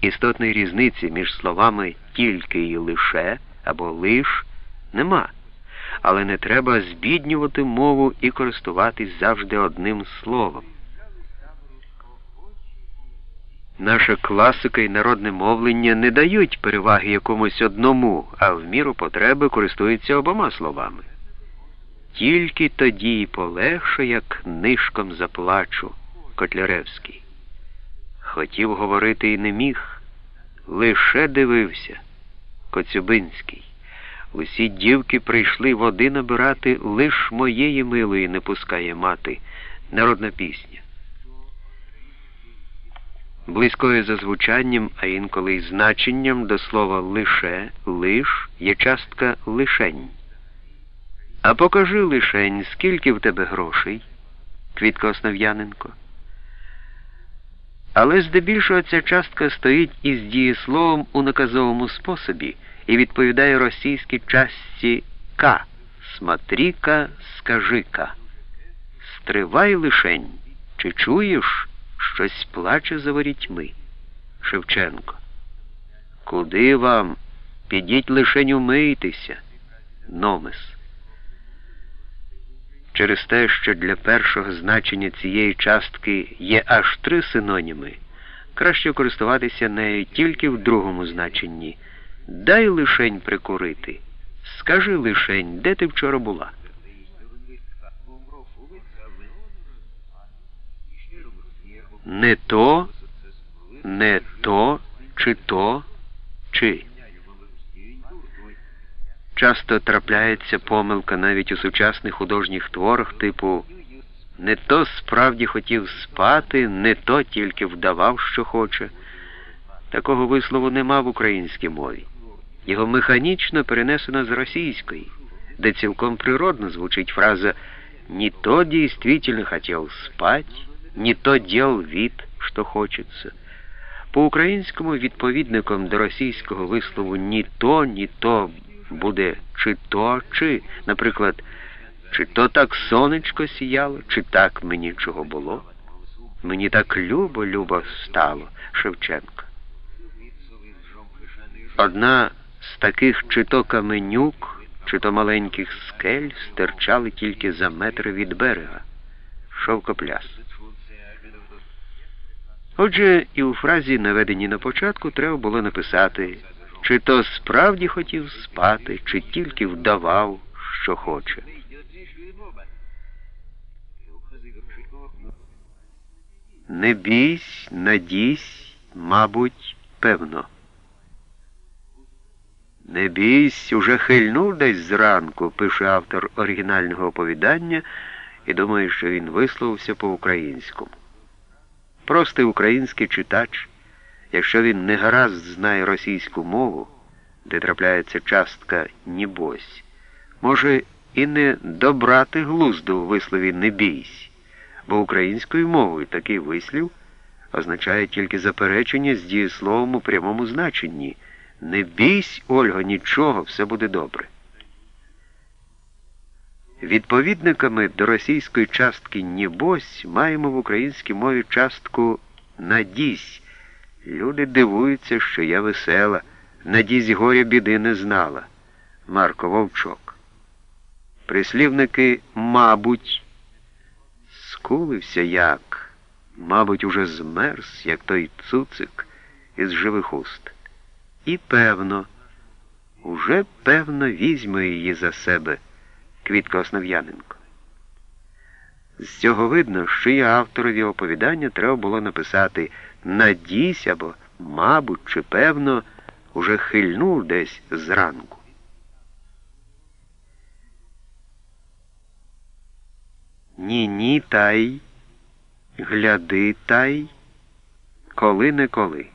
Істотної різниці між словами тільки і лише або лиш нема, але не треба збіднювати мову і користуватись завжди одним словом. Наша класика і народне мовлення не дають переваги якомусь одному, а в міру потреби користуються обома словами. Тільки тоді й полегше, як нишком заплачу, Котляревський. Хотів говорити і не міг, лише дивився, Коцюбинський. Усі дівки прийшли води набирати, лиш моєї милої не пускає мати, народна пісня. Близькою за звучанням, а інколи й значенням до слова лише, лиш є частка лишень. А покажи лишень, скільки в тебе грошей, Квітка Основ'яненко. Але здебільшого ця частка стоїть із дієсловом у наказовому способі і відповідає російській частці К. Смотріка, скажи-ка. Стривай лишень, чи чуєш? Щось плаче за ворітьми. Шевченко. Куди вам? Підіть лишень умийтеся. Номес. Через те, що для першого значення цієї частки є аж три синоніми, краще користуватися нею тільки в другому значенні. Дай лишень прикурити. Скажи лишень, де ти вчора була? Не то, не то, чи то, чи. Часто трапляється помилка навіть у сучасних художніх творах, типу не то справді хотів спати, не то тільки вдавав, що хоче. Такого вислову нема в українській мові. Його механічно перенесено з російської, де цілком природно звучить фраза «не то дійсно хотів спать», не то дел вид, що хочеться. По-українському відповідником до російського вислову ні то, ні то буде чи то, чи, наприклад, чи то так сонечко сіяло, чи так мені чого було. Мені так любо, любо стало Шевченка. Одна з таких чи то каменюк, чи то маленьких скель стирчали тільки за метр від берега. Шовкопляс. Отже, і у фразі, наведеній на початку, треба було написати, чи то справді хотів спати, чи тільки вдавав, що хоче. Не бійсь, надійсь, мабуть, певно. Не бійсь, уже хильнув десь зранку, пише автор оригінального оповідання, і думає, що він висловився по-українському. Простий український читач, якщо він не гаразд знає російську мову, де трапляється частка «нібось», може і не добрати глузду у вислові «не бійсь», бо українською мовою такий вислів означає тільки заперечення з дієсловом у прямому значенні. Не бійсь, Ольго, нічого, все буде добре. Відповідниками до російської частки «нібось» маємо в українській мові частку «надісь». Люди дивуються, що я весела, надісь горя біди не знала. Марко Вовчок. Прислівники мабуть, скулився як, мабуть, уже змерз, як той цуцик із живих уст. І певно, уже певно візьме її за себе. Квітка Основ'яненко. З цього видно, що і авторові оповідання треба було написати надійсь або, мабуть, чи певно, уже хильнув десь зранку. Ні, ні, тай, гляди тай, коли не коли.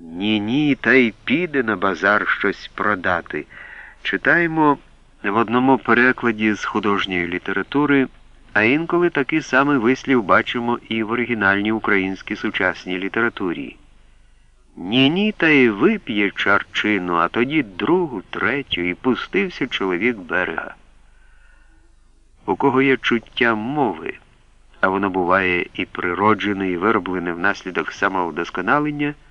Ні, ні, та й піде на базар щось продати. Читаємо в одному перекладі з художньої літератури, а інколи такий самий вислів бачимо і в оригінальній українській сучасній літературі. Ні-ні, та й вип'є чарчину, а тоді другу, третю, і пустився чоловік берега. У кого є чуття мови, а воно буває і природжене, і вироблене внаслідок самовдосконалення –